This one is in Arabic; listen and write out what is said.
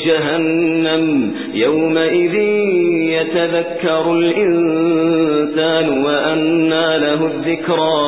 بجهنم يومئذ يتذكر الإنسان وأنى له الذكرى.